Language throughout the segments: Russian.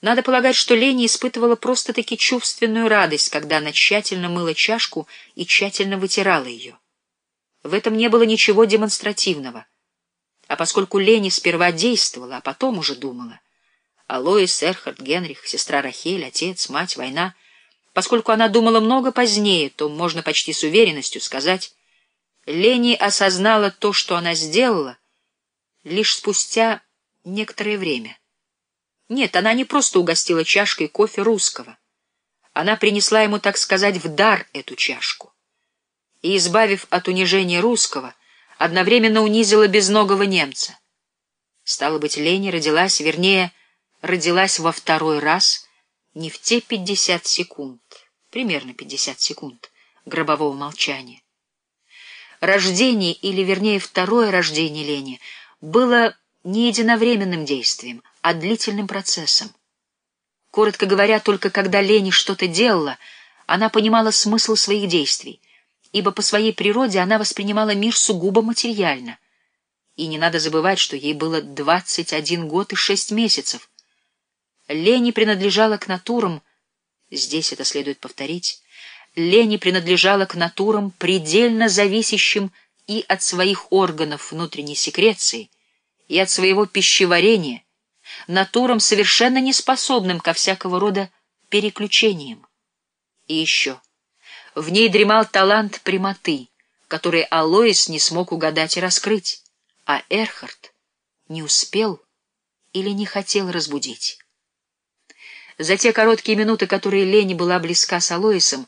Надо полагать, что Лени испытывала просто-таки чувственную радость, когда она тщательно мыла чашку и тщательно вытирала ее. В этом не было ничего демонстративного. А поскольку Лени сперва действовала, а потом уже думала, Алоис, Эрхард, Генрих, сестра Рахель, отец, мать, война, поскольку она думала много позднее, то можно почти с уверенностью сказать, Лени осознала то, что она сделала, лишь спустя некоторое время. Нет, она не просто угостила чашкой кофе русского. Она принесла ему, так сказать, в дар эту чашку. И, избавив от унижения русского, одновременно унизила безногого немца. Стало быть, Лени родилась, вернее, родилась во второй раз не в те пятьдесят секунд, примерно пятьдесят секунд гробового молчания. Рождение, или, вернее, второе рождение Лени, было не единовременным действием, а длительным процессом. Коротко говоря, только когда Лени что-то делала, она понимала смысл своих действий, ибо по своей природе она воспринимала мир сугубо материально. И не надо забывать, что ей было 21 год и 6 месяцев. Лени принадлежала к натурам, здесь это следует повторить, Лени принадлежала к натурам, предельно зависящим и от своих органов внутренней секреции, и от своего пищеварения, натурам, совершенно неспособным ко всякого рода переключениям. И еще. В ней дремал талант прямоты, который Алоис не смог угадать и раскрыть, а Эрхард не успел или не хотел разбудить. За те короткие минуты, которые Лени была близка с Алоисом,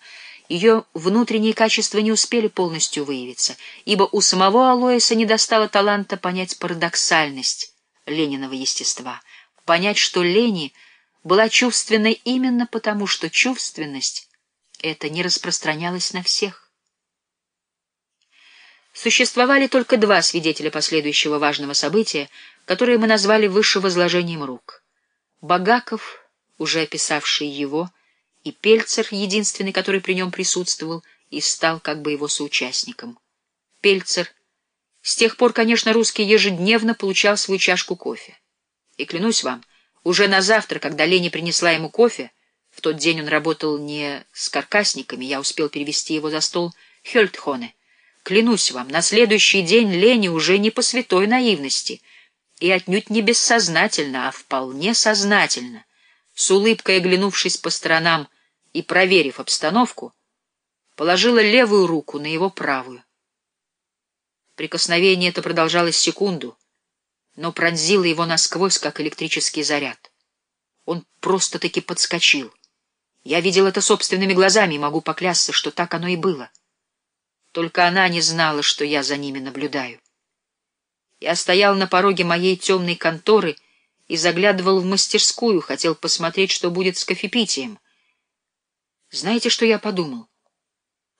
ее внутренние качества не успели полностью выявиться, ибо у самого Алоиса не достало таланта понять парадоксальность Лениного естества, понять, что Лени была чувственной именно потому, что чувственность это не распространялась на всех. Существовали только два свидетеля последующего важного события, которые мы назвали выше возложением рук. Багаков, уже описавший его, — и Пельцер, единственный, который при нем присутствовал, и стал как бы его соучастником. Пельцер. С тех пор, конечно, русский ежедневно получал свою чашку кофе. И клянусь вам, уже на завтра, когда Лени принесла ему кофе, в тот день он работал не с каркасниками, я успел перевести его за стол Хельтхоне. Клянусь вам, на следующий день Лени уже не по святой наивности, и отнюдь не бессознательно, а вполне сознательно, с улыбкой оглянувшись по сторонам и проверив обстановку, положила левую руку на его правую. Прикосновение это продолжалось секунду, но пронзило его насквозь, как электрический заряд. Он просто-таки подскочил. Я видел это собственными глазами и могу поклясться, что так оно и было. Только она не знала, что я за ними наблюдаю. Я стоял на пороге моей темной конторы и заглядывал в мастерскую, хотел посмотреть, что будет с кофепитием. Знаете, что я подумал?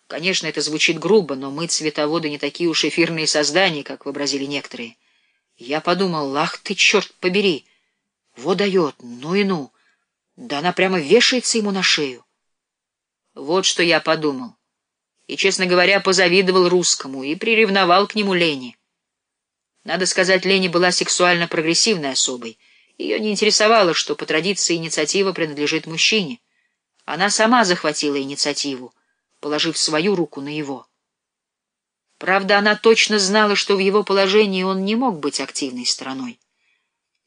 Конечно, это звучит грубо, но мы, цветоводы, не такие уж эфирные создания, как вообразили некоторые. Я подумал, ах ты, черт побери! Во дает, ну и ну! Да она прямо вешается ему на шею. Вот что я подумал. И, честно говоря, позавидовал русскому и приревновал к нему Лене. Надо сказать, Лене была сексуально прогрессивной особой. Ее не интересовало, что по традиции инициатива принадлежит мужчине. Она сама захватила инициативу, положив свою руку на его. Правда, она точно знала, что в его положении он не мог быть активной стороной.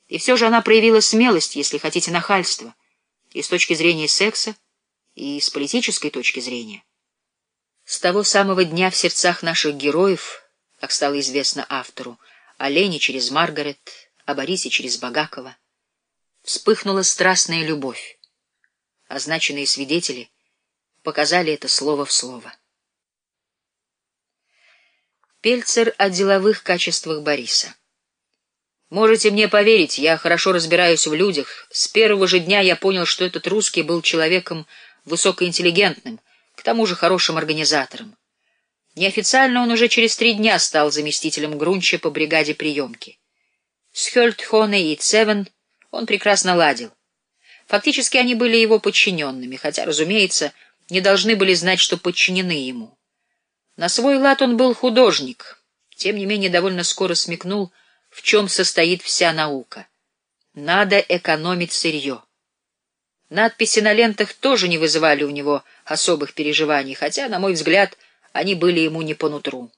И все же она проявила смелость, если хотите, нахальство, и с точки зрения секса, и с политической точки зрения. С того самого дня в сердцах наших героев, как стало известно автору, о Лене через Маргарет, о Борисе через Багакова, вспыхнула страстная любовь. Означенные свидетели показали это слово в слово. Пельцер о деловых качествах Бориса. Можете мне поверить, я хорошо разбираюсь в людях. С первого же дня я понял, что этот русский был человеком высокоинтеллигентным, к тому же хорошим организатором. Неофициально он уже через три дня стал заместителем Грунча по бригаде приемки. С Хёльтхоне и Цевен он прекрасно ладил. Фактически они были его подчиненными, хотя, разумеется, не должны были знать, что подчинены ему. На свой лад он был художник, тем не менее довольно скоро смекнул, в чем состоит вся наука. Надо экономить сырье. Надписи на лентах тоже не вызывали у него особых переживаний, хотя, на мой взгляд, они были ему не по нутру.